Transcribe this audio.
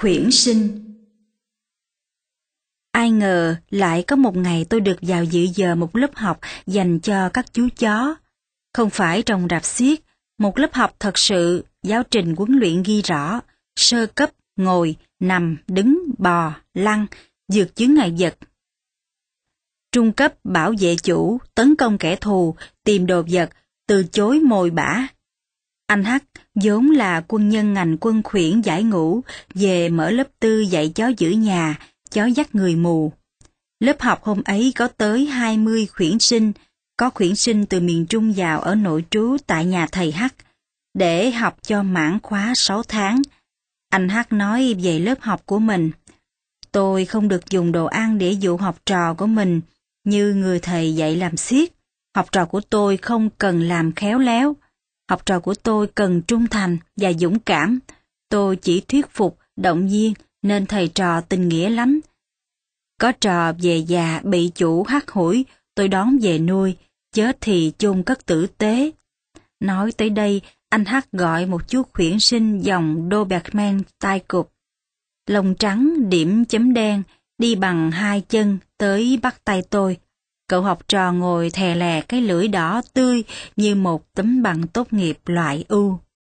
Khuyển sinh Ai ngờ lại có một ngày tôi được vào dự giờ một lớp học dành cho các chú chó. Không phải trong rạp xiết, một lớp học thật sự, giáo trình huấn luyện ghi rõ, sơ cấp, ngồi, nằm, đứng, bò, lăn, dược chứng ngại vật. Trung cấp bảo vệ chủ, tấn công kẻ thù, tìm đồ vật, từ chối mồi bả. Anh Hắc vốn là quân nhân ngành quân khuyển giải ngũ, về mở lớp tư dạy chó giữ nhà, chó dắt người mù. Lớp học hôm ấy có tới 20 khuyển sinh, có khuyển sinh từ miền Trung vào ở nội trú tại nhà thầy Hắc, để học cho mãn khóa 6 tháng. Anh Hắc nói về lớp học của mình. Tôi không được dùng đồ ăn để dụ học trò của mình, như người thầy dạy làm siết. Học trò của tôi không cần làm khéo léo. Học trò của tôi cần trung thành và dũng cảm. Tôi chỉ thuyết phục, động viên, nên thầy trò tình nghĩa lắm. Có trò về già bị chủ hắt hủi, tôi đón về nuôi, chết thì chôn cất tử tế. Nói tới đây, anh Hắc gọi một chú khuyển sinh dòng Doberman tai cụp. Lông trắng điểm chấm đen, đi bằng hai chân tới bắt tay tôi. Cậu học trò ngồi thè lè cái lưỡi đỏ tươi như một tấm bằng tốt nghiệp loại ưu.